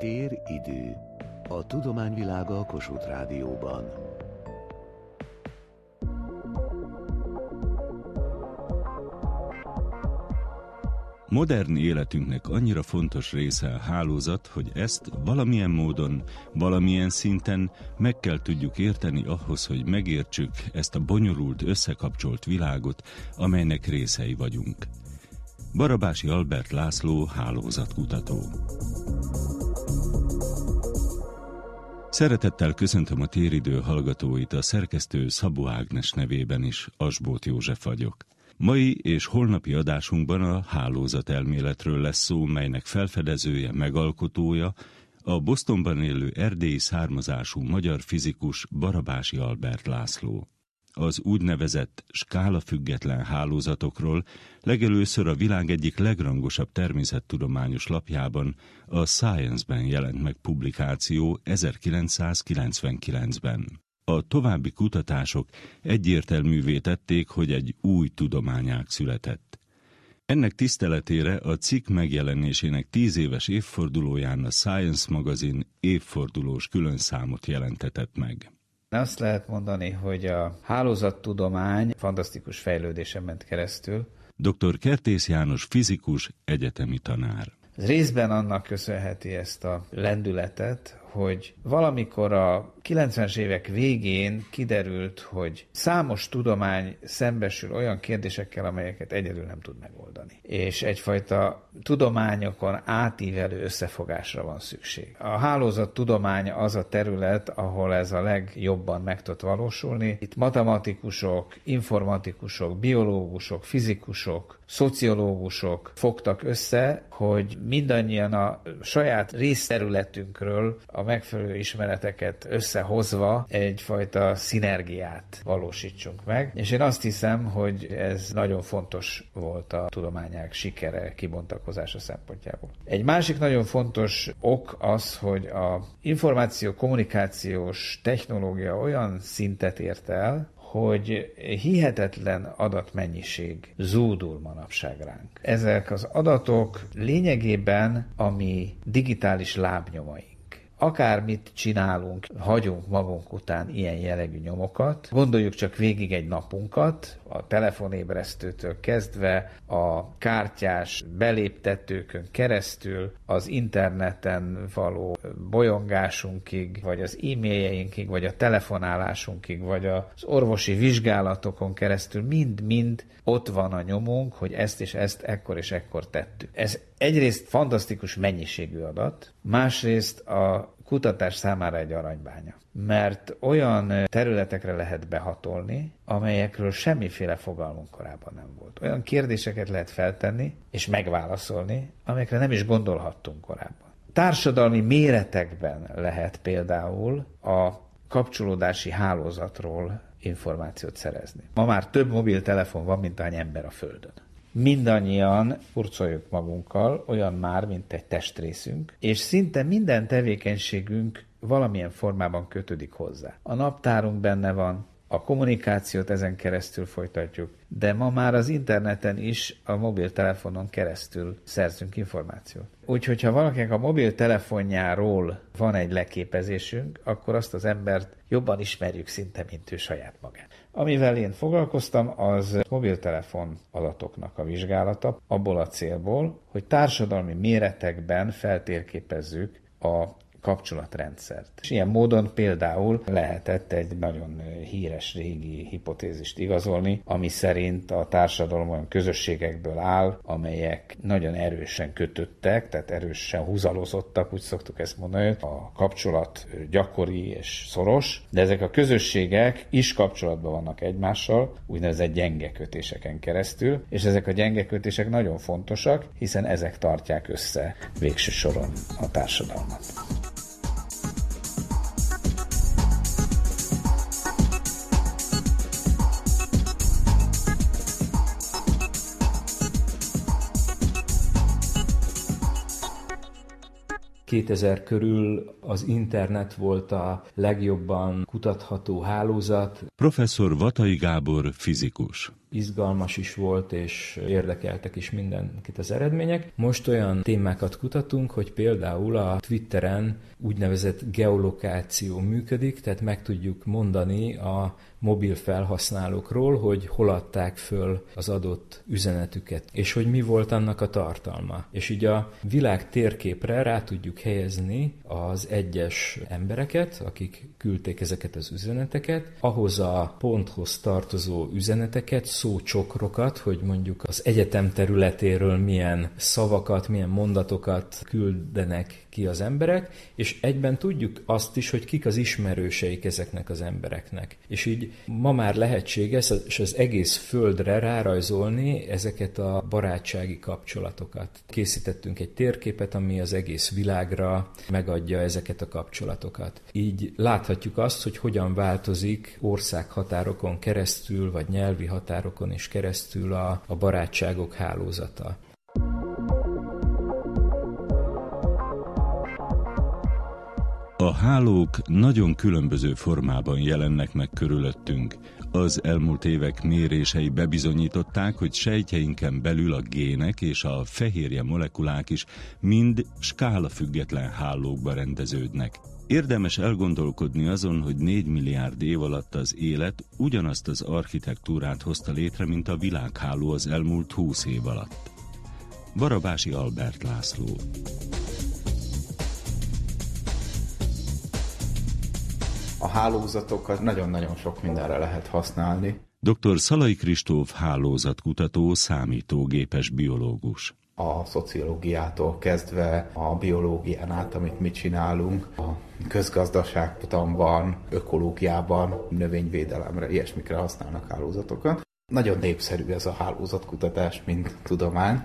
Tér idő. A tudományvilága a Kossuth Rádióban. Modern életünknek annyira fontos része a hálózat, hogy ezt valamilyen módon, valamilyen szinten meg kell tudjuk érteni ahhoz, hogy megértsük ezt a bonyolult, összekapcsolt világot, amelynek részei vagyunk. Barabási Albert László hálózatkutató. Szeretettel köszöntöm a téridő hallgatóit, a szerkesztő Szabó Ágnes nevében is, Asbót József vagyok. Mai és holnapi adásunkban a hálózat elméletről lesz szó, melynek felfedezője, megalkotója, a Bostonban élő erdélyi származású magyar fizikus Barabási Albert László. Az úgynevezett skála független hálózatokról legelőször a világ egyik legrangosabb természettudományos lapjában, a Science-ben jelent meg publikáció 1999-ben. A további kutatások egyértelművé tették, hogy egy új tudományág született. Ennek tiszteletére a cikk megjelenésének tíz éves évfordulóján a Science magazin évfordulós külön számot jelentetett meg. Azt lehet mondani, hogy a hálózattudomány fantasztikus fejlődésen ment keresztül. Dr. Kertész János fizikus, egyetemi tanár. Ez részben annak köszönheti ezt a lendületet, hogy valamikor a 90-es évek végén kiderült, hogy számos tudomány szembesül olyan kérdésekkel, amelyeket egyedül nem tud megoldani. És egyfajta tudományokon átívelő összefogásra van szükség. A hálózat tudománya az a terület, ahol ez a legjobban meg tud valósulni. Itt matematikusok, informatikusok, biológusok, fizikusok, szociológusok fogtak össze, hogy mindannyian a saját részterületünkről a megfelelő ismereteket összehozva egyfajta szinergiát valósítsunk meg. És én azt hiszem, hogy ez nagyon fontos volt a tudományák sikere kibontakozása szempontjából. Egy másik nagyon fontos ok az, hogy a információ kommunikációs technológia olyan szintet ért el, hogy hihetetlen adatmennyiség zúdul manapság ránk. Ezek az adatok lényegében a mi digitális lábnyomai akármit csinálunk, hagyunk magunk után ilyen jellegű nyomokat. Gondoljuk csak végig egy napunkat, a telefonébresztőtől kezdve a kártyás beléptetőkön keresztül, az interneten való bolyongásunkig, vagy az e-mailjeinkig, vagy a telefonálásunkig, vagy az orvosi vizsgálatokon keresztül mind-mind ott van a nyomunk, hogy ezt és ezt ekkor és ekkor tettük. Ez egyrészt fantasztikus mennyiségű adat, másrészt a kutatás számára egy aranybánya. Mert olyan területekre lehet behatolni, amelyekről semmiféle fogalmunk korábban nem volt. Olyan kérdéseket lehet feltenni és megválaszolni, amelyekre nem is gondolhattunk korábban. Társadalmi méretekben lehet például a kapcsolódási hálózatról információt szerezni. Ma már több mobiltelefon van, mint ahány ember a Földön mindannyian furcoljuk magunkkal, olyan már, mint egy testrészünk, és szinte minden tevékenységünk valamilyen formában kötődik hozzá. A naptárunk benne van, a kommunikációt ezen keresztül folytatjuk, de ma már az interneten is a mobiltelefonon keresztül szerzünk információt. Úgyhogy ha valakinek a mobiltelefonjáról van egy leképezésünk, akkor azt az embert jobban ismerjük szinte, mint ő saját magát. Amivel én foglalkoztam, az mobiltelefon adatoknak a vizsgálata, abból a célból, hogy társadalmi méretekben feltérképezzük a kapcsolatrendszert. És ilyen módon például lehetett egy nagyon híres régi hipotézist igazolni, ami szerint a társadalom olyan közösségekből áll, amelyek nagyon erősen kötöttek, tehát erősen húzalozottak, úgy szoktuk ezt mondani, a kapcsolat gyakori és szoros, de ezek a közösségek is kapcsolatban vannak egymással, úgynevezett gyenge kötéseken keresztül, és ezek a gyenge kötések nagyon fontosak, hiszen ezek tartják össze végső soron a társadalmat. 2000 körül az internet volt a legjobban kutatható hálózat. Professzor Vatai Gábor fizikus. Izgalmas is volt, és érdekeltek is mindenkit az eredmények. Most olyan témákat kutatunk, hogy például a Twitteren úgynevezett geolokáció működik, tehát meg tudjuk mondani a mobil felhasználókról, hogy hol adták föl az adott üzenetüket, és hogy mi volt annak a tartalma. És így a világ térképre rá tudjuk helyezni az egyes embereket, akik küldték ezeket az üzeneteket, ahhoz a ponthoz tartozó üzeneteket, szócsokrokat, hogy mondjuk az egyetem területéről milyen szavakat, milyen mondatokat küldenek ki az emberek, és egyben tudjuk azt is, hogy kik az ismerőseik ezeknek az embereknek. És így ma már lehetséges, és az egész földre rárajzolni ezeket a barátsági kapcsolatokat. Készítettünk egy térképet, ami az egész világra megadja ezeket a kapcsolatokat. Így láthatjuk azt, hogy hogyan változik országhatárokon keresztül, vagy nyelvi határokon is keresztül a, a barátságok hálózata. A hálók nagyon különböző formában jelennek meg körülöttünk. Az elmúlt évek mérései bebizonyították, hogy sejtjeinken belül a gének és a fehérje molekulák is mind skála független hálókba rendeződnek. Érdemes elgondolkodni azon, hogy 4 milliárd év alatt az élet ugyanazt az architektúrát hozta létre, mint a világháló az elmúlt 20 év alatt. Barabási Albert László a hálózatokat nagyon-nagyon sok mindenre lehet használni. Dr. Szalai Kristóf hálózatkutató, számítógépes biológus. A szociológiától kezdve a biológián át, amit mi csinálunk, a közgazdaságtanban, ökológiában, növényvédelemre, ilyesmikre használnak hálózatokat. Nagyon népszerű ez a hálózatkutatás, mint tudomány.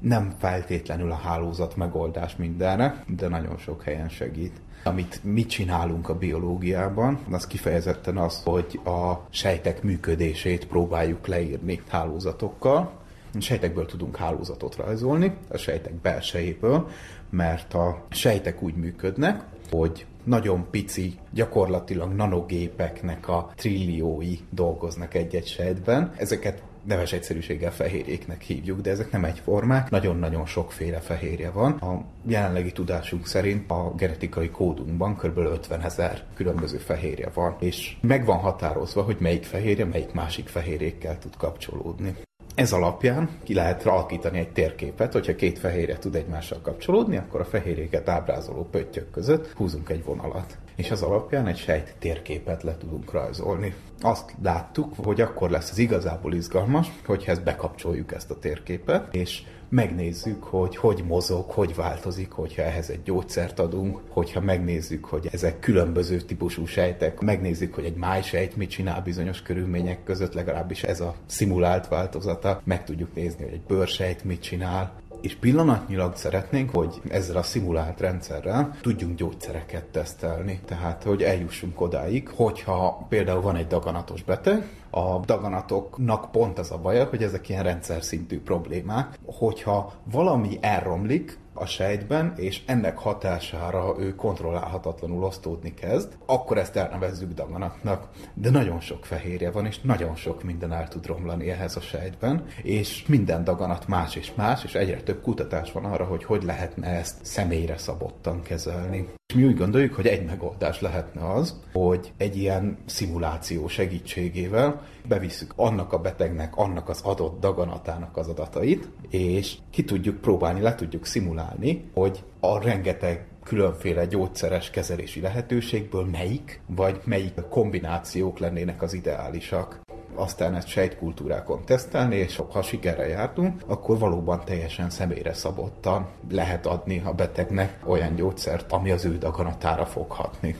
Nem feltétlenül a hálózat megoldás mindenre, de nagyon sok helyen segít. Amit mi csinálunk a biológiában, az kifejezetten az, hogy a sejtek működését próbáljuk leírni hálózatokkal. Sejtekből tudunk hálózatot rajzolni, a sejtek belsejéből, mert a sejtek úgy működnek, hogy nagyon pici, gyakorlatilag nanogépeknek a trilliói dolgoznak egy-egy sejtben. Ezeket neves egyszerűséggel fehérjéknek hívjuk, de ezek nem egyformák, nagyon-nagyon sokféle fehérje van. A jelenlegi tudásunk szerint a genetikai kódunkban kb. 50 ezer különböző fehérje van, és meg van határozva, hogy melyik fehérje melyik másik fehérjékkel tud kapcsolódni. Ez alapján ki lehet alakítani egy térképet, hogyha két fehérje tud egymással kapcsolódni, akkor a fehérjéket ábrázoló pöttyök között húzunk egy vonalat. És az alapján egy sejt térképet le tudunk rajzolni. Azt láttuk, hogy akkor lesz az igazából izgalmas, hogyha ezt bekapcsoljuk ezt a térképet, és megnézzük, hogy hogy mozog, hogy változik, hogyha ehhez egy gyógyszert adunk, hogyha megnézzük, hogy ezek különböző típusú sejtek, megnézzük, hogy egy májsejt mit csinál bizonyos körülmények között, legalábbis ez a szimulált változata, meg tudjuk nézni, hogy egy bőrsejt mit csinál, és pillanatnyilag szeretnénk, hogy ezzel a szimulált rendszerrel tudjunk gyógyszereket tesztelni. Tehát, hogy eljussunk odáig, hogyha például van egy daganatos beteg, a daganatoknak pont az a baja, hogy ezek ilyen rendszer szintű problémák. Hogyha valami elromlik, a sejtben, és ennek hatására ő kontrollálhatatlanul osztódni kezd, akkor ezt elnevezzük daganatnak. De nagyon sok fehérje van, és nagyon sok minden el tud romlani ehhez a sejtben, és minden daganat más és más, és egyre több kutatás van arra, hogy hogy lehetne ezt személyre szabottan kezelni. És mi úgy gondoljuk, hogy egy megoldás lehetne az, hogy egy ilyen szimuláció segítségével bevisszük annak a betegnek, annak az adott daganatának az adatait, és ki tudjuk próbálni, le tudjuk szimulálni, hogy a rengeteg különféle gyógyszeres kezelési lehetőségből melyik, vagy melyik kombinációk lennének az ideálisak aztán ezt sejtkultúrákon tesztelni, és ha sikerre jártunk, akkor valóban teljesen személyre szabottan lehet adni a betegnek olyan gyógyszert, ami az ő daganatára fog hatni.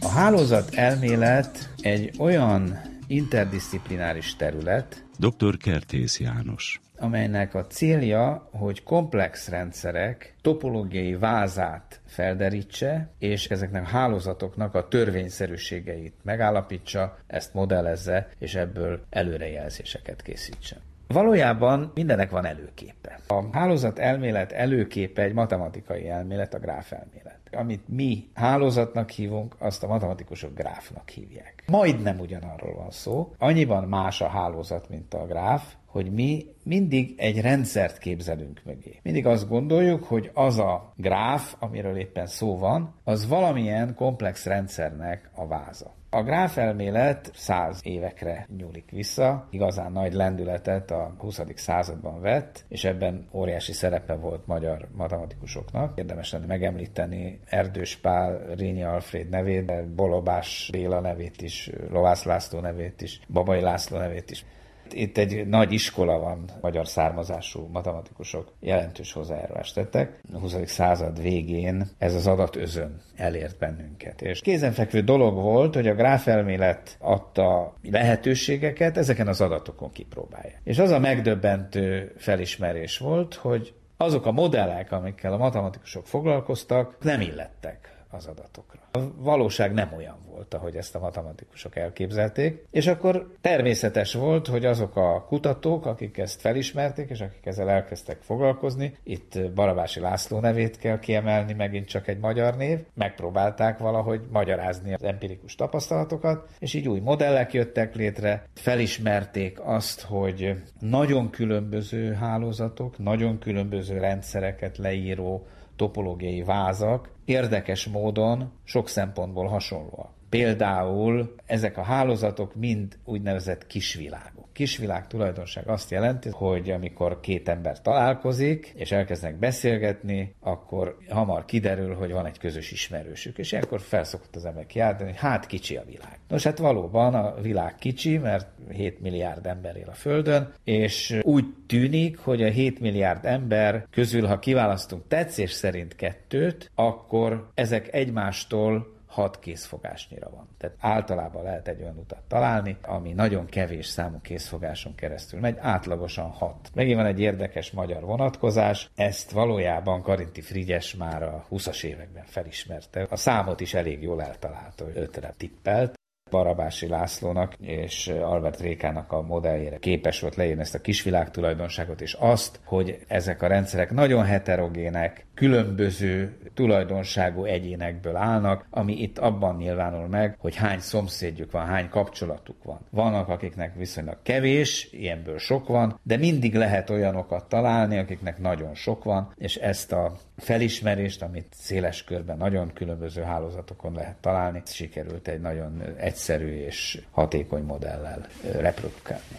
A hálózat elmélet egy olyan interdisziplináris terület, Dr. Kertész János amelynek a célja, hogy komplex rendszerek topológiai vázát felderítse, és ezeknek a hálózatoknak a törvényszerűségeit megállapítsa, ezt modellezze, és ebből előrejelzéseket készítse. Valójában mindenek van előképe. A hálózat elmélet előképe egy matematikai elmélet, a gráf elmélet. Amit mi hálózatnak hívunk, azt a matematikusok gráfnak hívják. Majdnem ugyanarról van szó. Annyiban más a hálózat, mint a gráf, hogy mi mindig egy rendszert képzelünk mögé. Mindig azt gondoljuk, hogy az a gráf, amiről éppen szó van, az valamilyen komplex rendszernek a váza. A gráfelmélet száz évekre nyúlik vissza, igazán nagy lendületet a 20. században vett, és ebben óriási szerepe volt magyar matematikusoknak. Érdemes lenne megemlíteni Erdős Pál, Rényi Alfred nevét, Bolobás Béla nevét is, Lovász László nevét is, Babai László nevét is itt egy nagy iskola van, magyar származású matematikusok jelentős hozzájárulást tettek. A 20. század végén ez az adatözön elért bennünket. És kézenfekvő dolog volt, hogy a gráfelmélet adta lehetőségeket ezeken az adatokon kipróbálja. És az a megdöbbentő felismerés volt, hogy azok a modellek, amikkel a matematikusok foglalkoztak, nem illettek az adatokra. A valóság nem olyan volt, ahogy ezt a matematikusok elképzelték, és akkor természetes volt, hogy azok a kutatók, akik ezt felismerték, és akik ezzel elkezdtek foglalkozni, itt Barabási László nevét kell kiemelni, megint csak egy magyar név, megpróbálták valahogy magyarázni az empirikus tapasztalatokat, és így új modellek jöttek létre, felismerték azt, hogy nagyon különböző hálózatok, nagyon különböző rendszereket leíró topológiai vázak érdekes módon sok szempontból hasonlóak. Például ezek a hálózatok mind úgynevezett kisvilágok. Kisvilág tulajdonság azt jelenti, hogy amikor két ember találkozik, és elkezdenek beszélgetni, akkor hamar kiderül, hogy van egy közös ismerősük, és ilyenkor felszokott az ember kiáltani, hogy hát kicsi a világ. Nos, hát valóban a világ kicsi, mert 7 milliárd ember él a Földön, és úgy tűnik, hogy a 7 milliárd ember közül, ha kiválasztunk tetszés szerint kettőt, akkor ezek egymástól hat készfogásnyira van. Tehát általában lehet egy olyan utat találni, ami nagyon kevés számú készfogáson keresztül megy, átlagosan hat. Megint van egy érdekes magyar vonatkozás, ezt valójában Karinti Frigyes már a 20-as években felismerte. A számot is elég jól eltalálta, hogy ötre tippelt. Barabási Lászlónak és Albert Rékának a modelljére képes volt leírni ezt a kisvilág tulajdonságot, és azt, hogy ezek a rendszerek nagyon heterogének, különböző tulajdonságú egyénekből állnak, ami itt abban nyilvánul meg, hogy hány szomszédjuk van, hány kapcsolatuk van. Vannak, akiknek viszonylag kevés, ilyenből sok van, de mindig lehet olyanokat találni, akiknek nagyon sok van, és ezt a felismerést, amit széles körben nagyon különböző hálózatokon lehet találni, sikerült egy nagyon egyszerű és hatékony modellel reprodukálni.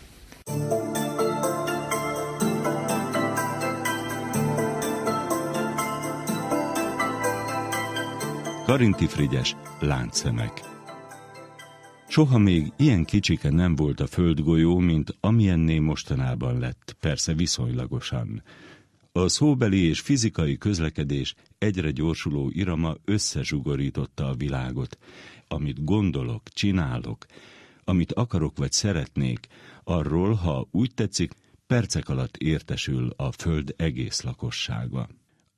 Karinti Frigyes, Láncszemek Soha még ilyen kicsike nem volt a földgolyó, mint amilyenné mostanában lett, persze viszonylagosan. A szóbeli és fizikai közlekedés egyre gyorsuló irama összezsugorította a világot. Amit gondolok, csinálok, amit akarok vagy szeretnék, arról, ha úgy tetszik, percek alatt értesül a Föld egész lakossága.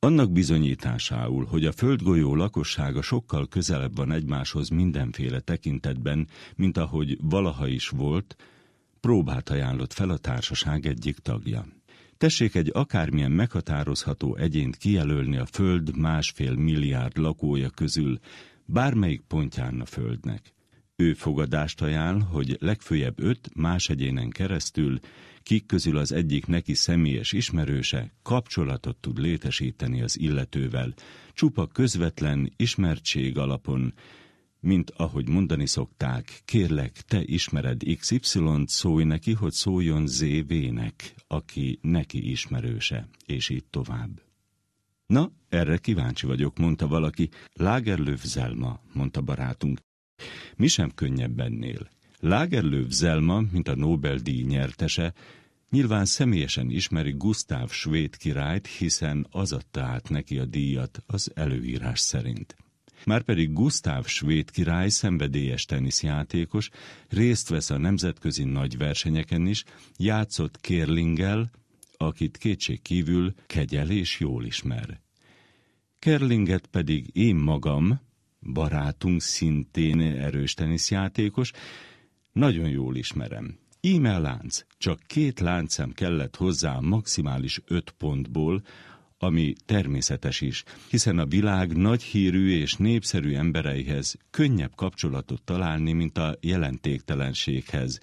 Annak bizonyításául, hogy a földgolyó lakossága sokkal közelebb van egymáshoz mindenféle tekintetben, mint ahogy valaha is volt, próbát ajánlott fel a társaság egyik tagja. Tessék egy akármilyen meghatározható egyént kijelölni a Föld másfél milliárd lakója közül, bármelyik pontján a Földnek. Ő fogadást ajánl, hogy legfőjebb öt más egyénen keresztül kik közül az egyik neki személyes ismerőse kapcsolatot tud létesíteni az illetővel, csupa közvetlen ismertség alapon, mint ahogy mondani szokták, kérlek, te ismered XY-t, szólj neki, hogy szóljon ZV-nek, aki neki ismerőse, és így tovább. Na, erre kíváncsi vagyok, mondta valaki. Lágerlöv Zelma, mondta barátunk. Mi sem könnyebb ennél. Lagerlöf Zelma, mint a Nobel-díj nyertese, nyilván személyesen ismeri Gustav svéd királyt, hiszen az adta át neki a díjat az előírás szerint. Márpedig Gustav svéd király szenvedélyes teniszjátékos, részt vesz a nemzetközi nagy versenyeken is, játszott Kerlinggel, akit kétség kívül kegyel és jól ismer. Kerlinget pedig én magam, barátunk szintén erős teniszjátékos, nagyon jól ismerem. Íme lánc, csak két láncem kellett hozzá maximális öt pontból, ami természetes is, hiszen a világ nagy hírű és népszerű embereihez könnyebb kapcsolatot találni, mint a jelentéktelenséghez,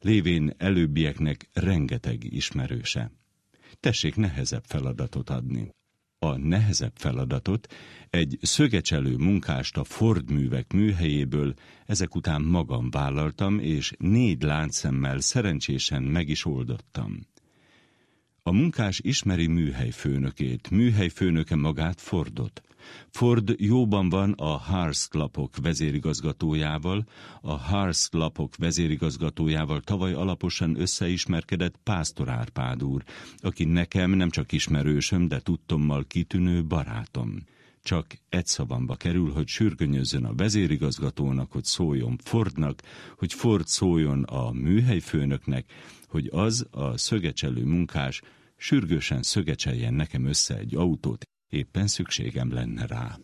lévén előbbieknek rengeteg ismerőse. Tessék nehezebb feladatot adni. A nehezebb feladatot egy szögecselő munkást a Ford művek műhelyéből ezek után magam vállaltam, és négy láncszemmel szerencsésen meg is oldottam. A munkás ismeri műhelyfőnökét, műhelyfőnöke magát Fordot. Ford jóban van a Hearst lapok vezérigazgatójával, a Hearst lapok vezérigazgatójával tavaly alaposan összeismerkedett Pásztor Árpád úr, aki nekem nem csak ismerősöm, de tudtommal kitűnő barátom. Csak egy szavamba kerül, hogy sürgönyözzön a vezérigazgatónak, hogy szóljon Fordnak, hogy Ford szóljon a műhelyfőnöknek, hogy az a szögecselő munkás sürgősen szögecseljen nekem össze egy autót, éppen szükségem lenne rá.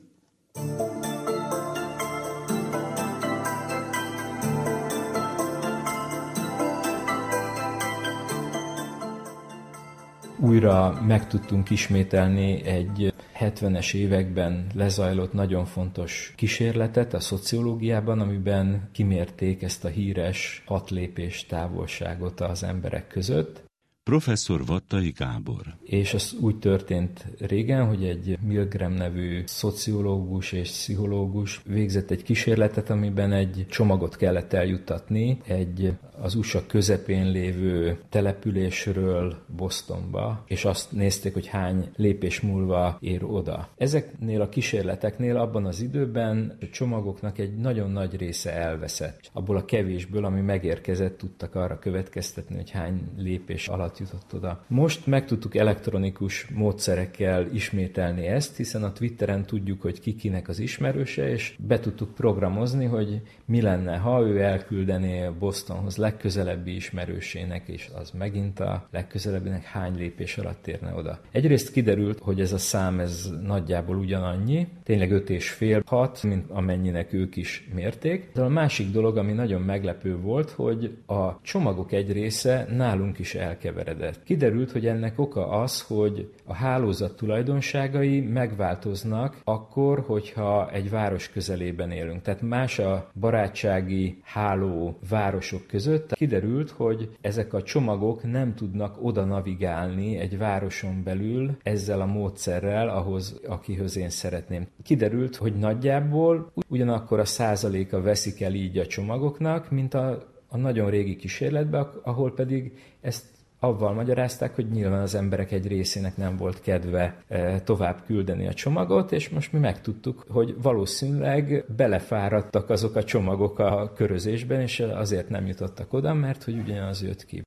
Újra meg tudtunk ismételni egy 70-es években lezajlott nagyon fontos kísérletet a szociológiában, amiben kimérték ezt a híres hat lépés távolságot az emberek között. Professzor Vattai Gábor. És az úgy történt régen, hogy egy Milgram nevű szociológus és pszichológus végzett egy kísérletet, amiben egy csomagot kellett eljuttatni egy az USA közepén lévő településről Bostonba, és azt nézték, hogy hány lépés múlva ér oda. Ezeknél a kísérleteknél abban az időben a csomagoknak egy nagyon nagy része elveszett. Abból a kevésből, ami megérkezett, tudtak arra következtetni, hogy hány lépés alatt jutott oda. Most meg tudtuk elektronikus módszerekkel ismételni ezt, hiszen a Twitteren tudjuk, hogy ki kinek az ismerőse, és be tudtuk programozni, hogy mi lenne, ha ő elküldené Bostonhoz legközelebbi ismerősének, és az megint a legközelebbinek hány lépés alatt érne oda. Egyrészt kiderült, hogy ez a szám ez nagyjából ugyanannyi, tényleg öt és fél, hat, mint amennyinek ők is mérték. De a másik dolog, ami nagyon meglepő volt, hogy a csomagok egy része nálunk is elkeveredett. Kiderült, hogy ennek oka az, hogy a hálózat tulajdonságai megváltoznak akkor, hogyha egy város közelében élünk. Tehát más a barátsági háló városok között, között kiderült, hogy ezek a csomagok nem tudnak oda navigálni egy városon belül ezzel a módszerrel, ahhoz, akihöz én szeretném. Kiderült, hogy nagyjából ugyanakkor a százaléka veszik el így a csomagoknak, mint a, a nagyon régi kísérletben, ahol pedig ezt avval magyarázták, hogy nyilván az emberek egy részének nem volt kedve e, tovább küldeni a csomagot, és most mi megtudtuk, hogy valószínűleg belefáradtak azok a csomagok a körözésben, és azért nem jutottak oda, mert hogy ugyanaz jött ki.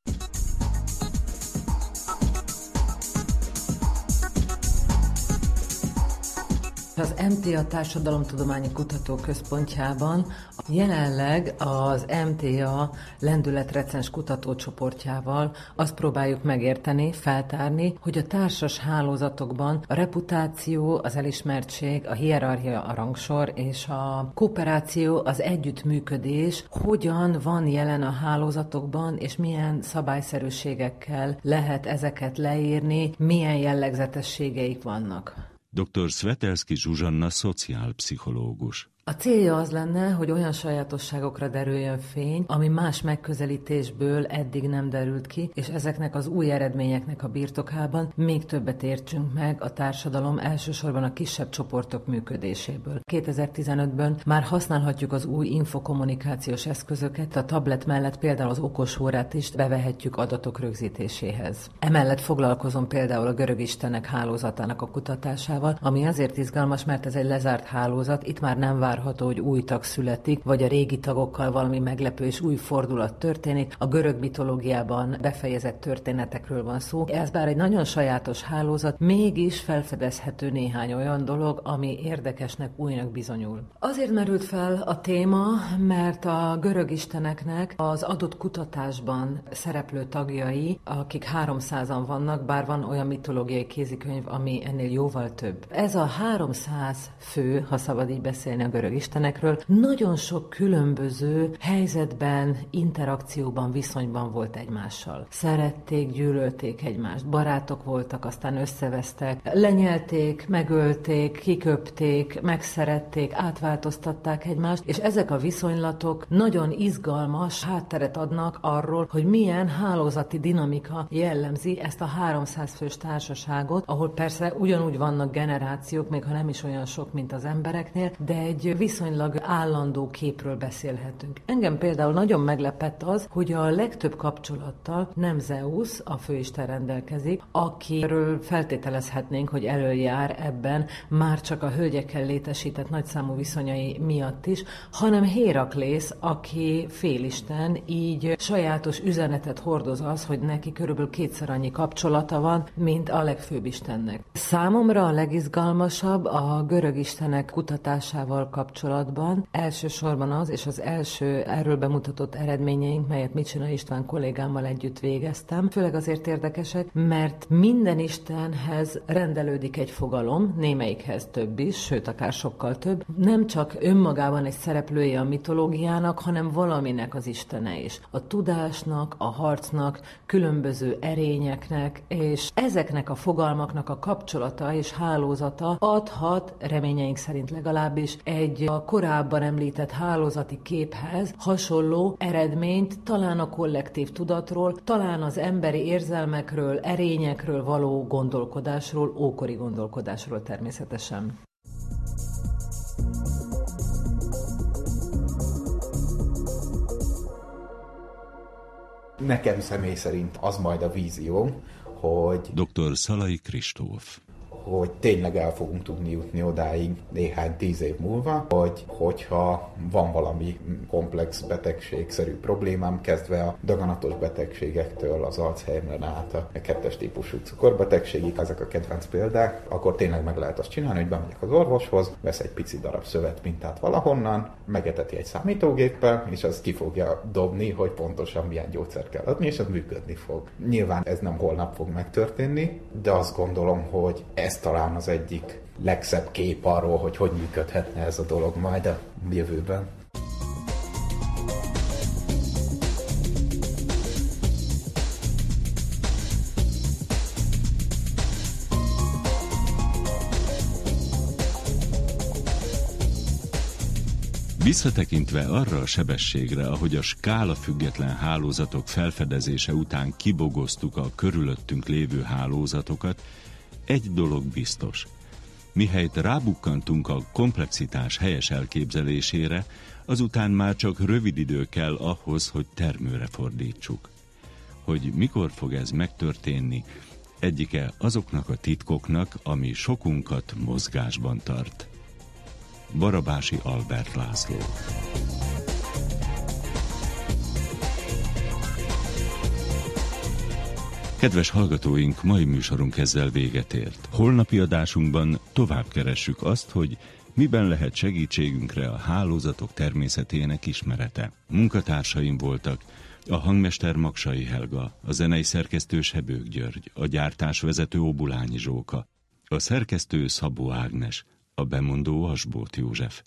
Az MTA Társadalomtudományi Kutatóközpontjában jelenleg az MTA lendületrecens kutatócsoportjával azt próbáljuk megérteni, feltárni, hogy a társas hálózatokban a reputáció, az elismertség, a hierarchia, a rangsor és a kooperáció, az együttműködés hogyan van jelen a hálózatokban, és milyen szabályszerűségekkel lehet ezeket leírni, milyen jellegzetességeik vannak. Dr. Svetelski Zsuzsanna szociálpszichológus. A célja az lenne, hogy olyan sajátosságokra derüljön fény, ami más megközelítésből eddig nem derült ki, és ezeknek az új eredményeknek a birtokában még többet értsünk meg a társadalom elsősorban a kisebb csoportok működéséből. 2015-ben már használhatjuk az új infokommunikációs eszközöket, a tablet mellett például az okos órát is bevehetjük adatok rögzítéséhez. Emellett foglalkozom például a görög istenek hálózatának a kutatásával, ami azért izgalmas, mert ez egy lezárt hálózat, itt már nem vár várható, hogy új tag születik, vagy a régi tagokkal valami meglepő és új fordulat történik. A görög mitológiában befejezett történetekről van szó. Ez bár egy nagyon sajátos hálózat, mégis felfedezhető néhány olyan dolog, ami érdekesnek, újnak bizonyul. Azért merült fel a téma, mert a görög isteneknek az adott kutatásban szereplő tagjai, akik 300-an vannak, bár van olyan mitológiai kézikönyv, ami ennél jóval több. Ez a 300 fő, ha szabad így beszélni a görög görög istenekről, nagyon sok különböző helyzetben, interakcióban, viszonyban volt egymással. Szerették, gyűlölték egymást, barátok voltak, aztán összevesztek, lenyelték, megölték, kiköpték, megszerették, átváltoztatták egymást, és ezek a viszonylatok nagyon izgalmas hátteret adnak arról, hogy milyen hálózati dinamika jellemzi ezt a 300 fős társaságot, ahol persze ugyanúgy vannak generációk, még ha nem is olyan sok, mint az embereknél, de egy viszonylag állandó képről beszélhetünk. Engem például nagyon meglepett az, hogy a legtöbb kapcsolattal nem Zeus, a főisten rendelkezik, akiről feltételezhetnénk, hogy előjár ebben már csak a hölgyekkel létesített nagyszámú viszonyai miatt is, hanem Héraklész, aki félisten, így sajátos üzenetet hordoz az, hogy neki körülbelül kétszer annyi kapcsolata van, mint a legfőbb istennek. Számomra a legizgalmasabb a görög istenek kutatásával kapcsolatban elsősorban az, és az első erről bemutatott eredményeink, melyet Micsina István kollégámmal együtt végeztem, főleg azért érdekesek, mert minden istenhez rendelődik egy fogalom, némelyikhez több is, sőt, akár sokkal több, nem csak önmagában egy szereplője a mitológiának, hanem valaminek az istene is. A tudásnak, a harcnak, különböző erényeknek, és ezeknek a fogalmaknak a kapcsolata és hálózata adhat, reményeink szerint legalábbis, egy a korábban említett hálózati képhez hasonló eredményt, talán a kollektív tudatról, talán az emberi érzelmekről, erényekről való gondolkodásról, ókori gondolkodásról természetesen. Nekem személy szerint az majd a vízió, hogy... Dr. Szalai Kristóf hogy tényleg el fogunk tudni jutni odáig néhány tíz év múlva, hogy hogyha van valami komplex betegségszerű problémám, kezdve a daganatos betegségektől az Alzheimer át a kettes típusú cukorbetegségig, ezek a kedvenc példák, akkor tényleg meg lehet azt csinálni, hogy bemegyek az orvoshoz, vesz egy pici darab szövet mintát valahonnan, megeteti egy számítógéppel, és az ki fogja dobni, hogy pontosan milyen gyógyszer kell adni, és az működni fog. Nyilván ez nem holnap fog megtörténni, de azt gondolom, hogy ez talán az egyik legszebb kép arról, hogy hogy működhetne ez a dolog majd a jövőben. Visszatekintve arra a sebességre, ahogy a skála független hálózatok felfedezése után kibogoztuk a körülöttünk lévő hálózatokat, egy dolog biztos. Mihelyt rábukkantunk a komplexitás helyes elképzelésére, azután már csak rövid idő kell ahhoz, hogy termőre fordítsuk. Hogy mikor fog ez megtörténni, egyike azoknak a titkoknak, ami sokunkat mozgásban tart. Barabási Albert László Kedves hallgatóink, mai műsorunk ezzel véget ért. Holnapi adásunkban tovább keressük azt, hogy miben lehet segítségünkre a hálózatok természetének ismerete. Munkatársaim voltak a hangmester Maksai Helga, a zenei szerkesztő Sebők György, a gyártásvezető Obulányi Zsóka, a szerkesztő Szabó Ágnes, a bemondó Asbót József.